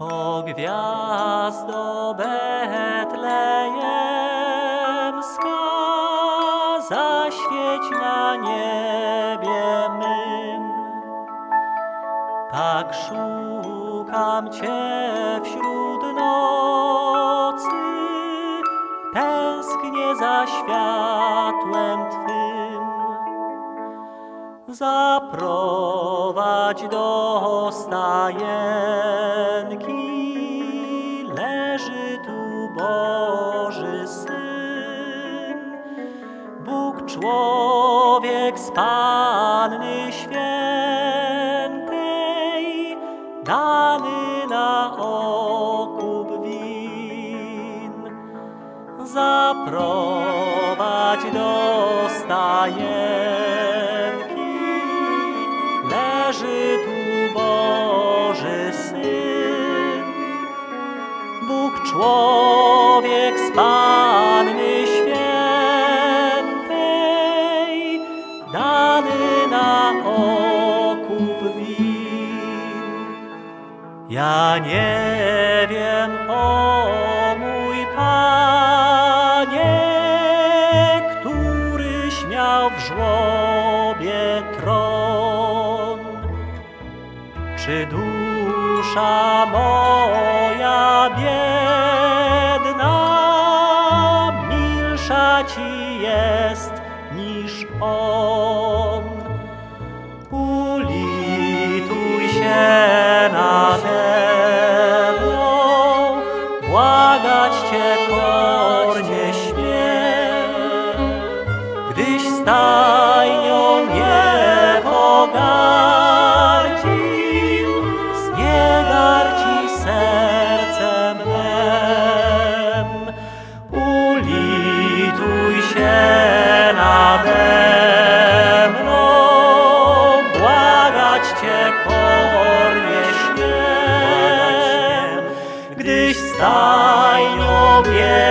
Gwiazdo betlejemska, zaświeć na niebie mym. Tak szukam Cię wśród nocy, tęsknię za światłem Twym. Zaprowadź do tu Boży Syn. Bóg człowiek z Panny Świętej, dany na okup win. Zaprowadź do człowiek z Panny Świętej, dany na okup win. Ja nie wiem, o mój Panie, któryś miał w żłobie tron. Czy dusza moja biedna milsza ci jest niż on? Ulituj się nade mną, błagać Cię kornie śmiem, gdyś stał stajniu.